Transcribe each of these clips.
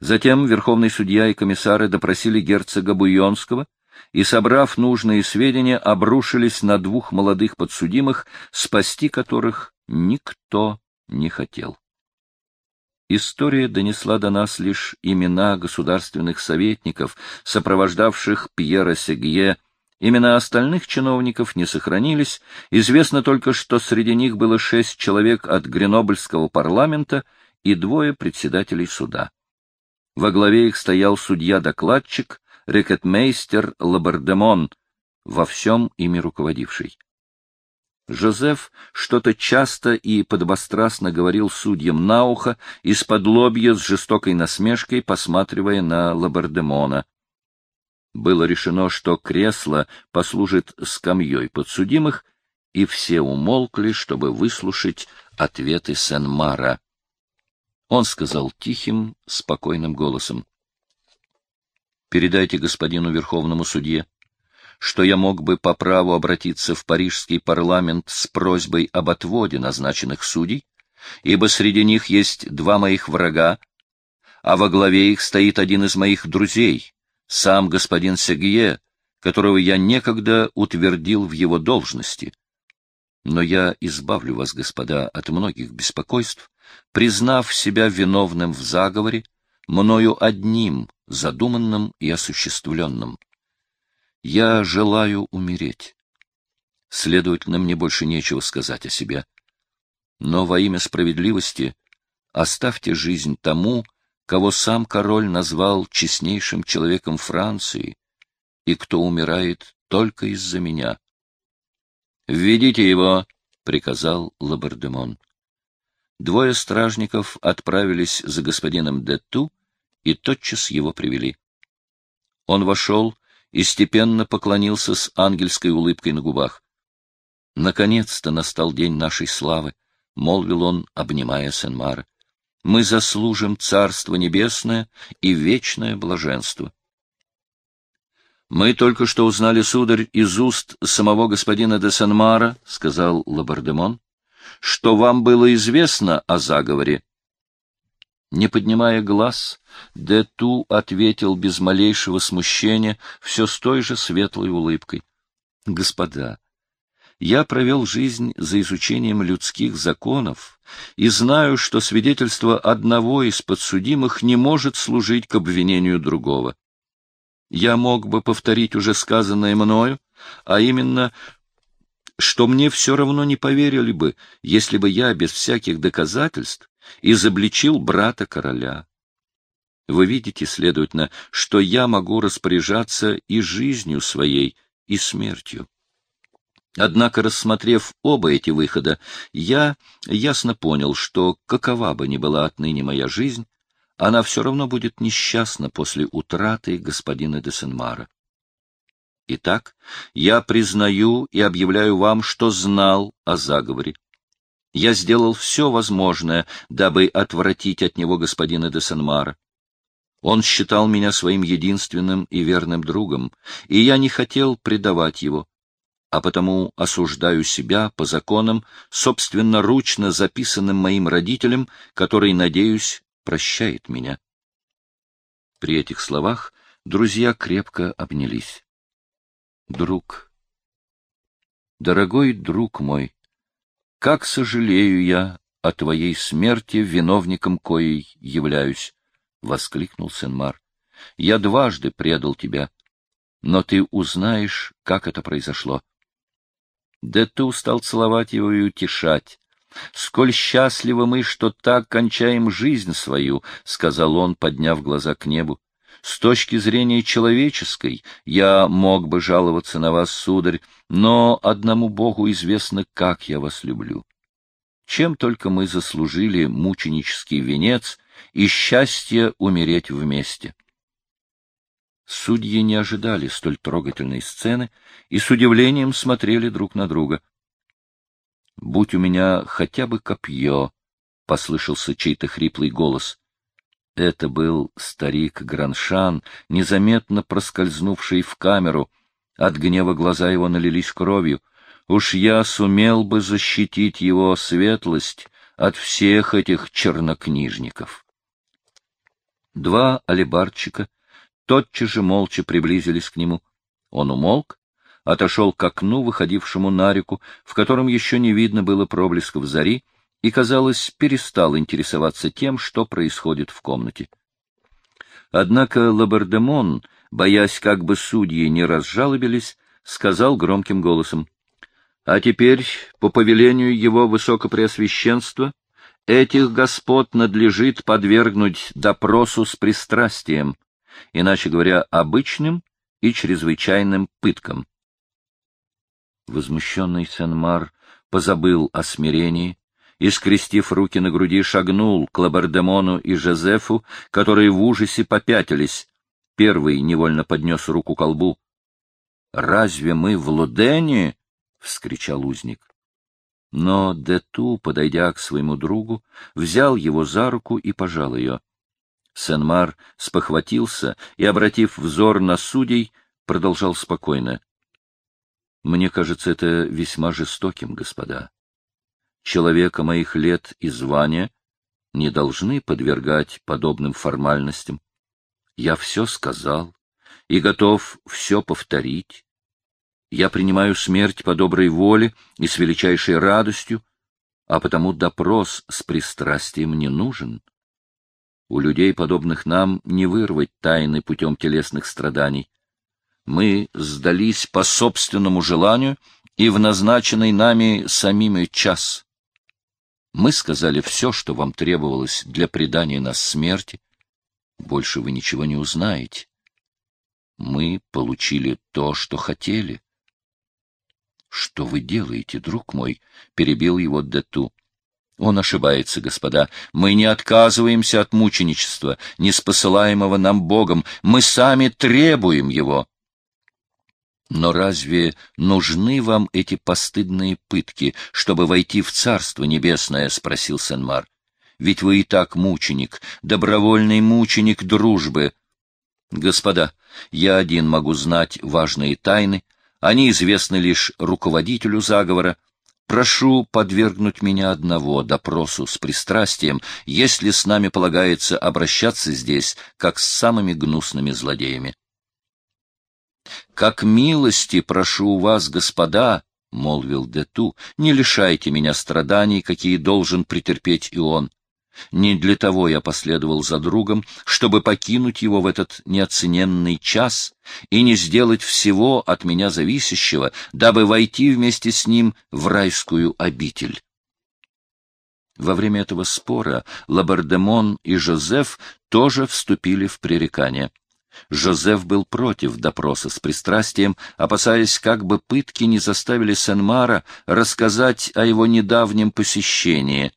Затем верховный судья и комиссары допросили герцога Буйонского и, собрав нужные сведения, обрушились на двух молодых подсудимых, спасти которых никто не хотел. История донесла до нас лишь имена государственных советников, сопровождавших Пьера Сегье. Имена остальных чиновников не сохранились. Известно только, что среди них было шесть человек от Гренобльского парламента и двое председателей суда. Во главе их стоял судья-докладчик, рекетмейстер Лабардемон, во всем ими руководивший. Жозеф что-то часто и подобострастно говорил судьям на ухо, из-под лобья с жестокой насмешкой, посматривая на Лабардемона. Было решено, что кресло послужит скамьей подсудимых, и все умолкли, чтобы выслушать ответы Сен-Мара. Он сказал тихим, спокойным голосом. — Передайте господину верховному судье, что я мог бы по праву обратиться в парижский парламент с просьбой об отводе назначенных судей, ибо среди них есть два моих врага, а во главе их стоит один из моих друзей, сам господин Сегье, которого я некогда утвердил в его должности. Но я избавлю вас, господа, от многих беспокойств, признав себя виновным в заговоре, мною одним, задуманным и осуществленным. Я желаю умереть. Следовательно, мне больше нечего сказать о себе. Но во имя справедливости оставьте жизнь тому, кого сам король назвал честнейшим человеком Франции и кто умирает только из-за меня. «Введите его!» — приказал Лабардемон. Двое стражников отправились за господином Дету и тотчас его привели. Он вошел и степенно поклонился с ангельской улыбкой на губах. «Наконец-то настал день нашей славы», — молвил он, обнимая Сен-Мара. «Мы заслужим Царство Небесное и вечное блаженство». «Мы только что узнали, сударь, из уст самого господина де Сен-Мара, — сказал Лабардемон, — что вам было известно о заговоре, не поднимая глаз, Дету ответил без малейшего смущения, все с той же светлой улыбкой. — Господа, я провел жизнь за изучением людских законов и знаю, что свидетельство одного из подсудимых не может служить к обвинению другого. Я мог бы повторить уже сказанное мною, а именно, что мне все равно не поверили бы, если бы я без всяких доказательств изобличил брата короля. Вы видите, следовательно, что я могу распоряжаться и жизнью своей, и смертью. Однако, рассмотрев оба эти выхода, я ясно понял, что какова бы ни была отныне моя жизнь, она все равно будет несчастна после утраты господина де Сенмара. Итак, я признаю и объявляю вам, что знал о заговоре. Я сделал все возможное, дабы отвратить от него господина де Сенмара. Он считал меня своим единственным и верным другом, и я не хотел предавать его, а потому осуждаю себя по законам, собственноручно записанным моим родителям, который, надеюсь, прощает меня. При этих словах друзья крепко обнялись. Друг, дорогой друг мой, как сожалею я о твоей смерти, виновником коей являюсь, — воскликнул Сенмар. — Я дважды предал тебя, но ты узнаешь, как это произошло. Дету стал целовать его и утешать. — Сколь счастливы мы, что так кончаем жизнь свою, — сказал он, подняв глаза к небу. С точки зрения человеческой я мог бы жаловаться на вас, сударь, но одному Богу известно, как я вас люблю. Чем только мы заслужили мученический венец и счастье умереть вместе. Судьи не ожидали столь трогательной сцены и с удивлением смотрели друг на друга. «Будь у меня хотя бы копье», — послышался чей-то хриплый голос. Это был старик Граншан, незаметно проскользнувший в камеру. От гнева глаза его налились кровью. Уж я сумел бы защитить его светлость от всех этих чернокнижников. Два алибарчика тотчас же молча приблизились к нему. Он умолк, отошел к окну, выходившему на реку, в котором еще не видно было проблесков зари, и, казалось, перестал интересоваться тем, что происходит в комнате. Однако Лабардемон, боясь, как бы судьи не разжалобились, сказал громким голосом, «А теперь, по повелению его высокопреосвященства, этих господ надлежит подвергнуть допросу с пристрастием, иначе говоря, обычным и чрезвычайным пыткам». Возмущенный Сен-Мар позабыл о смирении, и, скрестив руки на груди, шагнул к Лабардемону и Жозефу, которые в ужасе попятились. Первый невольно поднес руку к колбу. — Разве мы в Лудене? — вскричал узник. Но Дету, подойдя к своему другу, взял его за руку и пожал ее. Сенмар спохватился и, обратив взор на судей, продолжал спокойно. — Мне кажется это весьма жестоким, господа человека моих лет и звания не должны подвергать подобным формальностям. Я все сказал и готов все повторить. Я принимаю смерть по доброй воле и с величайшей радостью, а потому допрос с пристрастием не нужен. У людей, подобных нам, не вырвать тайны путем телесных страданий. Мы сдались по собственному желанию и в назначенный нами самими час. Мы сказали все, что вам требовалось для предания нас смерти. Больше вы ничего не узнаете. Мы получили то, что хотели. — Что вы делаете, друг мой? — перебил его Дету. — Он ошибается, господа. Мы не отказываемся от мученичества, не спосылаемого нам Богом. Мы сами требуем его. Но разве нужны вам эти постыдные пытки, чтобы войти в Царство Небесное? — спросил Сенмар. — Ведь вы и так мученик, добровольный мученик дружбы. Господа, я один могу знать важные тайны, они известны лишь руководителю заговора. Прошу подвергнуть меня одного допросу с пристрастием, если с нами полагается обращаться здесь, как с самыми гнусными злодеями. Как милости прошу у вас, господа, — молвил Дету, — не лишайте меня страданий, какие должен претерпеть и он. Не для того я последовал за другом, чтобы покинуть его в этот неоцененный час и не сделать всего от меня зависящего, дабы войти вместе с ним в райскую обитель. Во время этого спора Лабардемон и Жозеф тоже вступили в пререкание. Жозеф был против допроса с пристрастием, опасаясь, как бы пытки не заставили Сен-Мара рассказать о его недавнем посещении.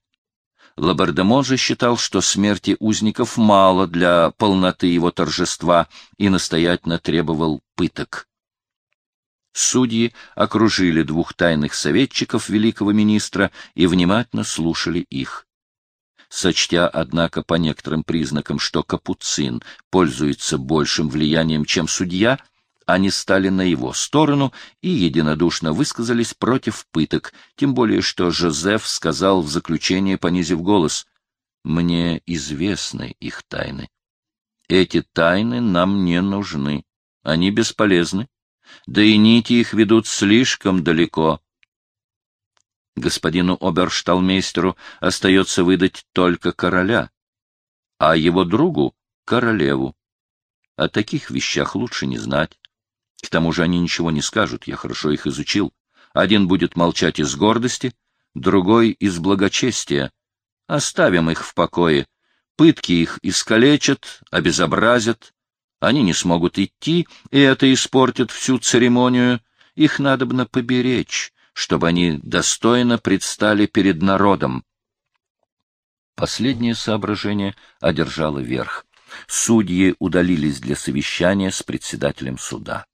Лабардемон же считал, что смерти узников мало для полноты его торжества и настоятельно требовал пыток. Судьи окружили двух тайных советчиков великого министра и внимательно слушали их сочтя, однако, по некоторым признакам, что капуцин пользуется большим влиянием, чем судья, они стали на его сторону и единодушно высказались против пыток, тем более что Жозеф сказал в заключение, понизив голос, «Мне известны их тайны. Эти тайны нам не нужны, они бесполезны, да и нити их ведут слишком далеко, Господину обершталмейстеру остается выдать только короля, а его другу — королеву. О таких вещах лучше не знать. К тому же они ничего не скажут, я хорошо их изучил. Один будет молчать из гордости, другой — из благочестия. Оставим их в покое. Пытки их искалечат, обезобразят. Они не смогут идти, и это испортит всю церемонию. Их надобно поберечь, чтобы они достойно предстали перед народом. Последнее соображение одержало верх. Судьи удалились для совещания с председателем суда.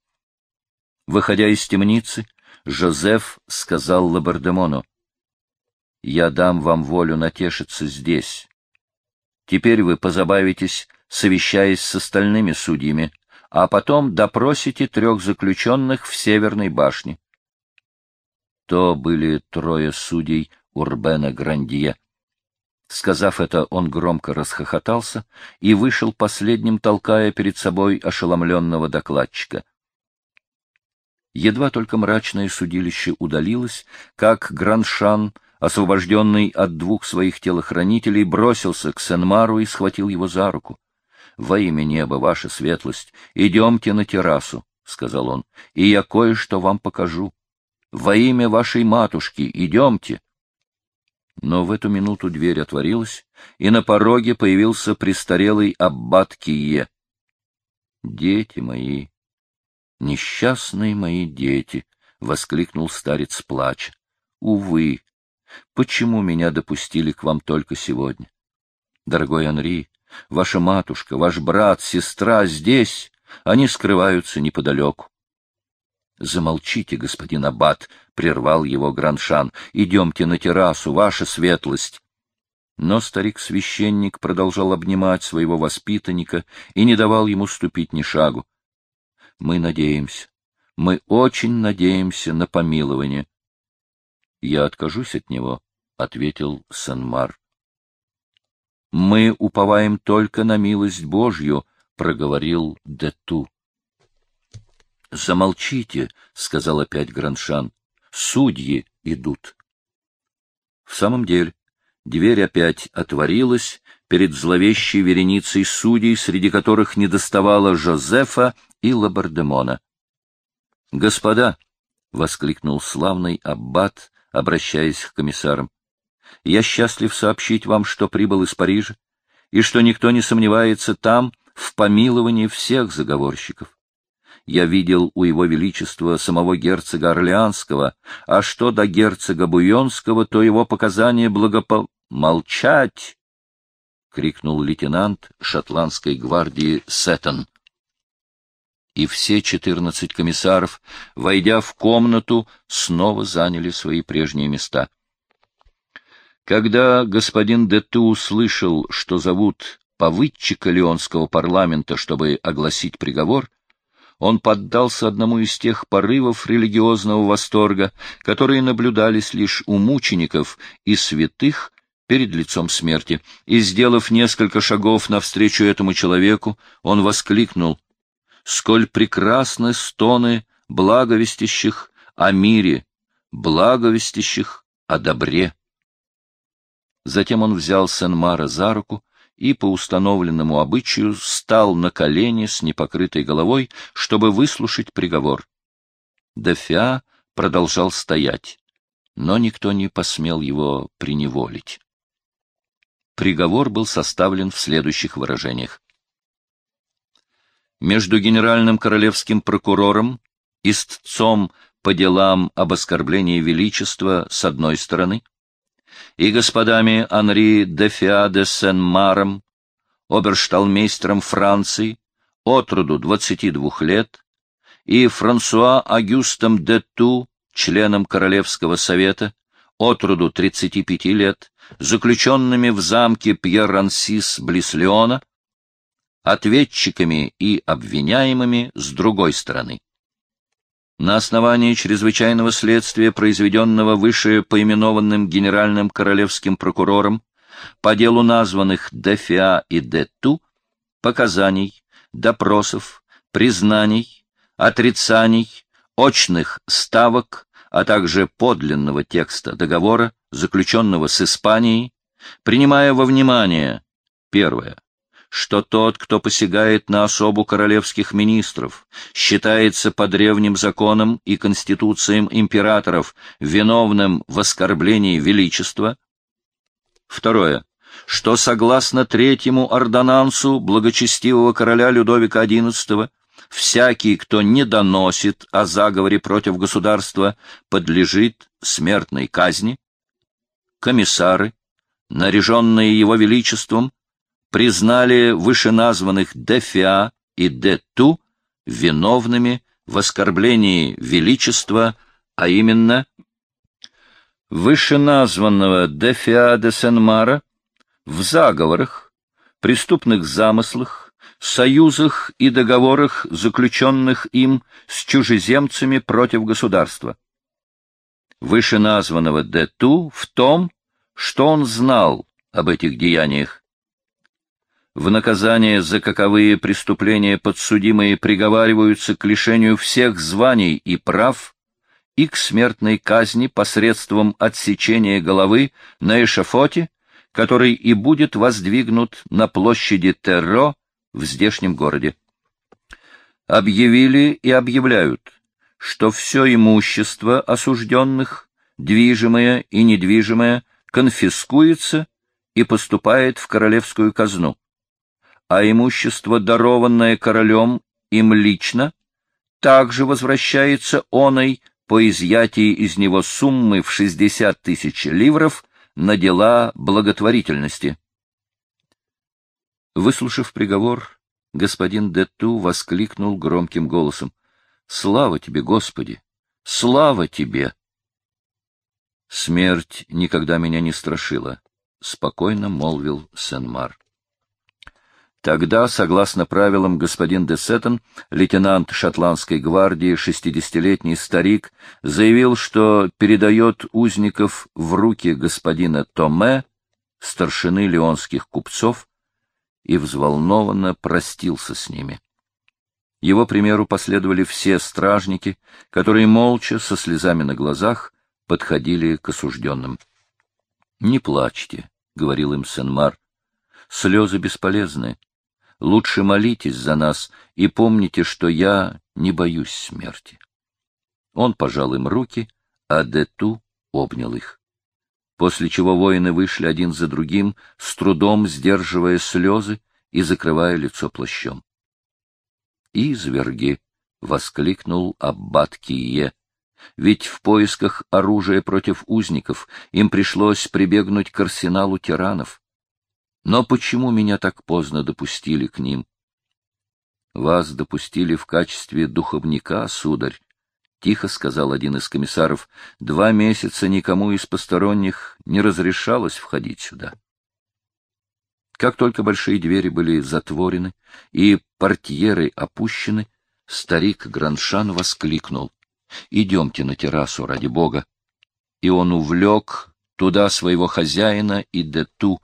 Выходя из темницы, Жозеф сказал Лабардемону, «Я дам вам волю натешиться здесь. Теперь вы позабавитесь, совещаясь с остальными судьями, а потом допросите трех заключенных в Северной башне. То были трое судей Урбена Грандье. Сказав это, он громко расхохотался и вышел последним, толкая перед собой ошеломленного докладчика. Едва только мрачное судилище удалилось, как Граншан, освобожденный от двух своих телохранителей, бросился к Сенмару и схватил его за руку. — Во имя неба, ваша светлость, идемте на террасу, — сказал он, — и я кое-что вам покажу. Во имя вашей матушки, идемте. Но в эту минуту дверь отворилась, и на пороге появился престарелый аббат Кие. «Дети мои, несчастные мои дети!» — воскликнул старец плача. «Увы, почему меня допустили к вам только сегодня? Дорогой Анри, ваша матушка, ваш брат, сестра здесь, они скрываются неподалеку. — Замолчите, господин Аббат, — прервал его Граншан. — Идемте на террасу, ваша светлость. Но старик-священник продолжал обнимать своего воспитанника и не давал ему ступить ни шагу. — Мы надеемся, мы очень надеемся на помилование. — Я откажусь от него, — ответил Санмар. — Мы уповаем только на милость Божью, — проговорил Дету. — Замолчите, — сказал опять Граншан. — Судьи идут. В самом деле, дверь опять отворилась перед зловещей вереницей судей, среди которых недоставало Жозефа и Лабардемона. — Господа! — воскликнул славный аббат, обращаясь к комиссарам. — Я счастлив сообщить вам, что прибыл из Парижа, и что никто не сомневается там в помиловании всех заговорщиков я видел у его величества самого герцога Орлеанского, а что до герцога Буйонского, то его показания благопо... «Молчать!» — крикнул лейтенант шотландской гвардии Сеттон. И все четырнадцать комиссаров, войдя в комнату, снова заняли свои прежние места. Когда господин Дету услышал, что зовут повыдчика Леонского парламента, чтобы огласить приговор, он поддался одному из тех порывов религиозного восторга, которые наблюдались лишь у мучеников и святых перед лицом смерти, и, сделав несколько шагов навстречу этому человеку, он воскликнул «Сколь прекрасны стоны благовестящих о мире, благовестящих о добре!» Затем он взял Сен-Мара за руку и по установленному обычаю стал на колени с непокрытой головой, чтобы выслушать приговор. Дефиа продолжал стоять, но никто не посмел его приневолить. Приговор был составлен в следующих выражениях. Между генеральным королевским прокурором, истцом по делам об оскорблении величества с одной стороны, и господами Анри де Фиа де Сен-Маром, обершталмейстером Франции, отроду 22 лет, и Франсуа Агюстом де Ту, членом Королевского совета, отроду 35 лет, заключенными в замке Пьер-Рансис близ ответчиками и обвиняемыми с другой стороны на основании чрезвычайного следствия, произведенного выше поименованным генеральным королевским прокурором по делу названных Дефиа и Дету, показаний, допросов, признаний, отрицаний, очных ставок, а также подлинного текста договора, заключенного с Испанией, принимая во внимание первое что тот, кто посягает на особу королевских министров, считается по древним законам и конституциям императоров виновным в оскорблении величества. Второе. Что согласно третьему ордонансу благочестивого короля Людовика XI всякий, кто не доносит о заговоре против государства, подлежит смертной казни. Комиссары, наряженные его величеством, признали вышеназванных Дефиа и Дету виновными в оскорблении величества, а именно вышеназванного Дефиа де Сен-Мара в заговорах, преступных замыслах, союзах и договорах, заключенных им с чужеземцами против государства. Вышеназванного Дету в том, что он знал об этих деяниях. В наказание за каковые преступления подсудимые приговариваются к лишению всех званий и прав и к смертной казни посредством отсечения головы на эшафоте, который и будет воздвигнут на площади Терро в здешнем городе. Объявили и объявляют, что все имущество осужденных, движимое и недвижимое, конфискуется и поступает в королевскую казну а имущество, дарованное королем им лично, также возвращается оной по изъятии из него суммы в 60 тысяч ливров на дела благотворительности. Выслушав приговор, господин Дету воскликнул громким голосом. — Слава тебе, Господи! Слава тебе! Смерть никогда меня не страшила, — спокойно молвил Сен-Мар. Тогда, согласно правилам, господин де Сеттон, лейтенант шотландской гвардии, шестидесятилетний старик, заявил, что передает узников в руки господина Томе, старшины леонских купцов, и взволнованно простился с ними. Его примеру последовали все стражники, которые молча, со слезами на глазах, подходили к осужденным. — Не плачьте, — говорил им Сен-Мар, — слезы бесполезны. Лучше молитесь за нас и помните, что я не боюсь смерти. Он пожал им руки, а Дету обнял их. После чего воины вышли один за другим, с трудом сдерживая слезы и закрывая лицо плащом. «Изверги!» — воскликнул аббат Кие. «Ведь в поисках оружия против узников им пришлось прибегнуть к арсеналу тиранов. Но почему меня так поздно допустили к ним? Вас допустили в качестве духовника, сударь, — тихо сказал один из комиссаров. Два месяца никому из посторонних не разрешалось входить сюда. Как только большие двери были затворены и портьеры опущены, старик Граншан воскликнул. — Идемте на террасу, ради бога. И он увлек туда своего хозяина и Дету,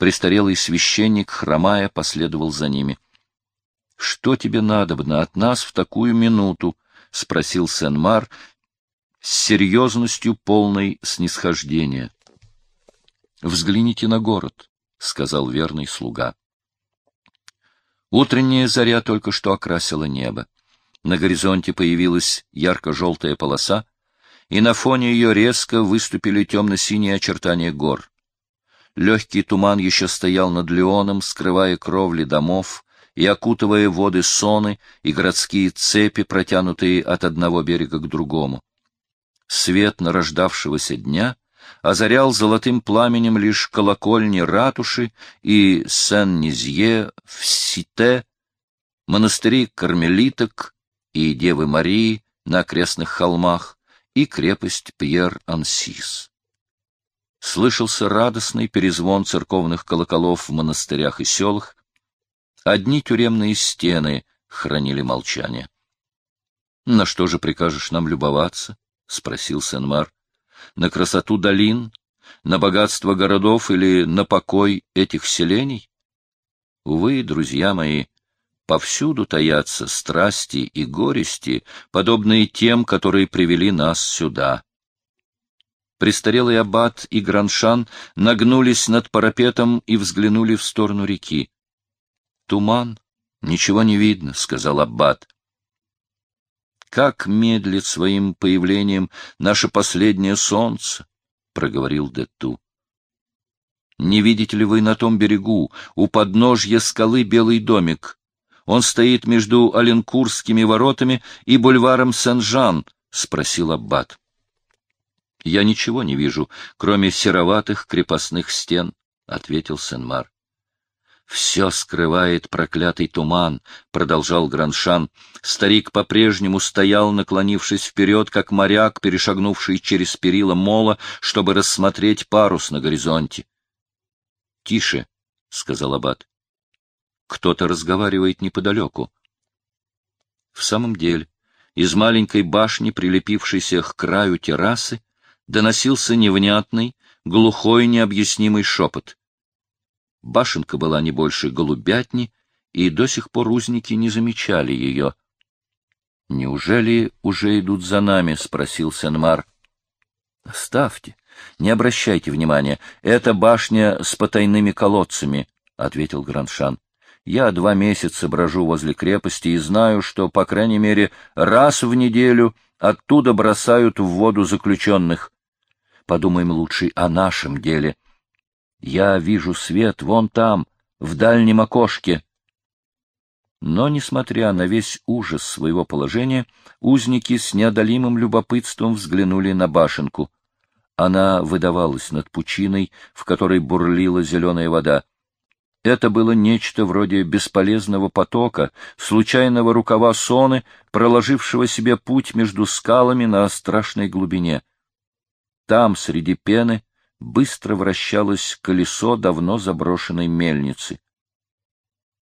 Престарелый священник, хромая, последовал за ними. — Что тебе надобно от нас в такую минуту? — спросил Сен-Мар с серьезностью полной снисхождения. — Взгляните на город, — сказал верный слуга. Утренняя заря только что окрасила небо. На горизонте появилась ярко-желтая полоса, и на фоне ее резко выступили темно-синие очертания гор. Легкий туман еще стоял над Леоном, скрывая кровли домов и окутывая воды Соны и городские цепи, протянутые от одного берега к другому. Свет нарождавшегося дня озарял золотым пламенем лишь колокольни ратуши и Сен-Низье в Сите, монастыри кармелиток и Девы Марии на окрестных холмах и крепость Пьер-Ансис слышался радостный перезвон церковных колоколов в монастырях и селах. Одни тюремные стены хранили молчание. — На что же прикажешь нам любоваться? — спросил Сен-Мар. — На красоту долин, на богатство городов или на покой этих селений? Увы, друзья мои, повсюду таятся страсти и горести, подобные тем, которые привели нас сюда. Престарелый аббат и Граншан нагнулись над парапетом и взглянули в сторону реки. — Туман, ничего не видно, — сказал аббат. — Как медлит своим появлением наше последнее солнце, — проговорил Дету. — Не видите ли вы на том берегу, у подножья скалы белый домик? Он стоит между Оленкурскими воротами и бульваром Сен-Жан, — спросил аббат. — Я ничего не вижу, кроме сероватых крепостных стен, — ответил Сен-Мар. — Все скрывает проклятый туман, — продолжал Граншан. Старик по-прежнему стоял, наклонившись вперед, как моряк, перешагнувший через перила мола, чтобы рассмотреть парус на горизонте. — Тише, — сказал Аббат. — Кто-то разговаривает неподалеку. В самом деле, из маленькой башни, прилепившейся к краю террасы, доносился невнятный, глухой, необъяснимый шепот. Башенка была не больше голубятни, и до сих пор узники не замечали ее. — Неужели уже идут за нами? — спросил Сенмар. — Оставьте, не обращайте внимания. Это башня с потайными колодцами, — ответил Граншан. — Я два месяца брожу возле крепости и знаю, что, по крайней мере, раз в неделю оттуда бросают в воду заключенных. Подумаем лучше о нашем деле. Я вижу свет вон там, в дальнем окошке. Но, несмотря на весь ужас своего положения, узники с неодолимым любопытством взглянули на башенку. Она выдавалась над пучиной, в которой бурлила зеленая вода. Это было нечто вроде бесполезного потока, случайного рукава соны, проложившего себе путь между скалами на страшной глубине. Там, среди пены, быстро вращалось колесо давно заброшенной мельницы.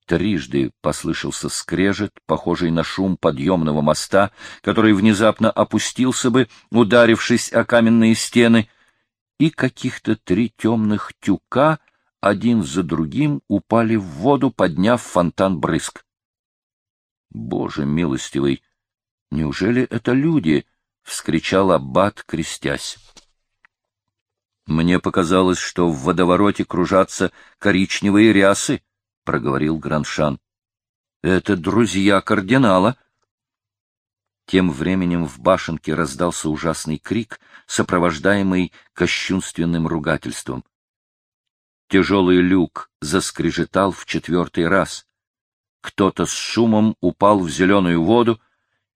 Трижды послышался скрежет, похожий на шум подъемного моста, который внезапно опустился бы, ударившись о каменные стены, и каких-то три темных тюка один за другим упали в воду, подняв фонтан брызг. Боже милостивый! Неужели это люди? — вскричал аббат, крестясь. Мне показалось, что в водовороте кружатся коричневые рясы, — проговорил Граншан. — Это друзья кардинала. Тем временем в башенке раздался ужасный крик, сопровождаемый кощунственным ругательством. Тяжелый люк заскрежетал в четвертый раз. Кто-то с шумом упал в зеленую воду,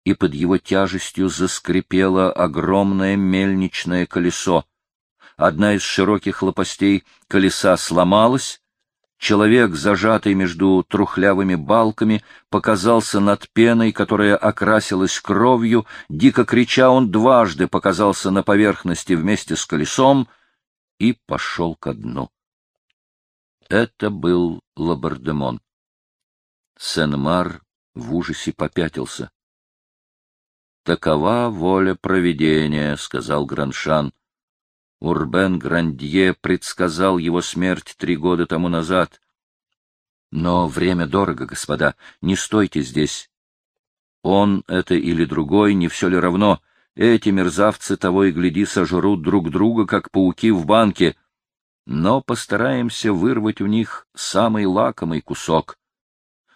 и под его тяжестью заскрипело огромное мельничное колесо одна из широких лопастей колеса сломалась, человек, зажатый между трухлявыми балками, показался над пеной, которая окрасилась кровью, дико крича он дважды показался на поверхности вместе с колесом и пошел ко дну. Это был Лабардемон. Сен-Мар в ужасе попятился. — Такова воля провидения, — сказал Граншан. Урбен Грандье предсказал его смерть три года тому назад. Но время дорого, господа, не стойте здесь. Он это или другой, не все ли равно. Эти мерзавцы того и гляди сожрут друг друга, как пауки в банке. Но постараемся вырвать у них самый лакомый кусок.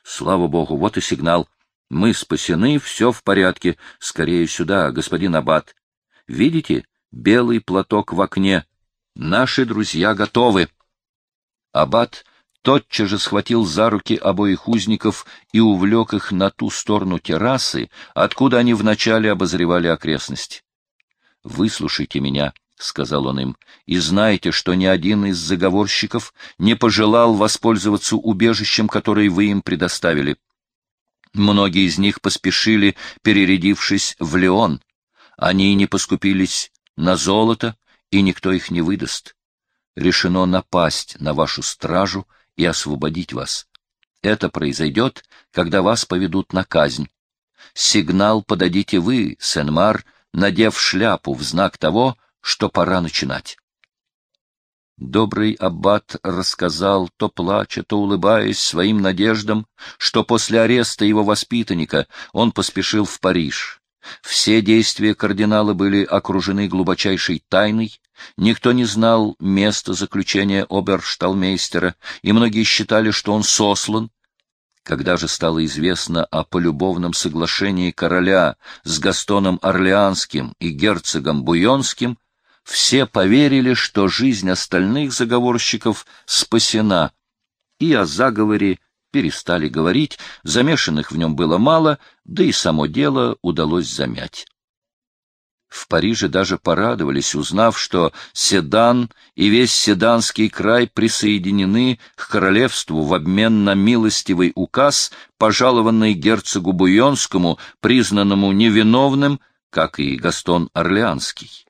Слава богу, вот и сигнал. Мы спасены, все в порядке. Скорее сюда, господин Аббат. Видите, белый платок в окне. Наши друзья готовы. Абат тотчас же схватил за руки обоих узников и увлек их на ту сторону террасы, откуда они вначале обозревали окрестности. «Выслушайте меня», — сказал он им, — «и знайте, что ни один из заговорщиков не пожелал воспользоваться убежищем, которое вы им предоставили. Многие из них поспешили, перерядившись в Леон. Они не поскупились на золото, и никто их не выдаст. Решено напасть на вашу стражу и освободить вас. Это произойдет, когда вас поведут на казнь. Сигнал подадите вы, Сенмар, надев шляпу в знак того, что пора начинать. Добрый аббат рассказал, то плача, то улыбаясь своим надеждам, что после ареста его воспитанника он поспешил в Париж, все действия кардинала были окружены глубочайшей тайной, никто не знал места заключения обершталмейстера, и многие считали, что он сослан. Когда же стало известно о полюбовном соглашении короля с Гастоном Орлеанским и герцогом Буйонским, все поверили, что жизнь остальных заговорщиков спасена, и о заговоре перестали говорить, замешанных в нем было мало, да и само дело удалось замять. В Париже даже порадовались, узнав, что Седан и весь Седанский край присоединены к королевству в обмен на милостивый указ, пожалованный герцогу Буйонскому, признанному невиновным, как и Гастон Орлеанский.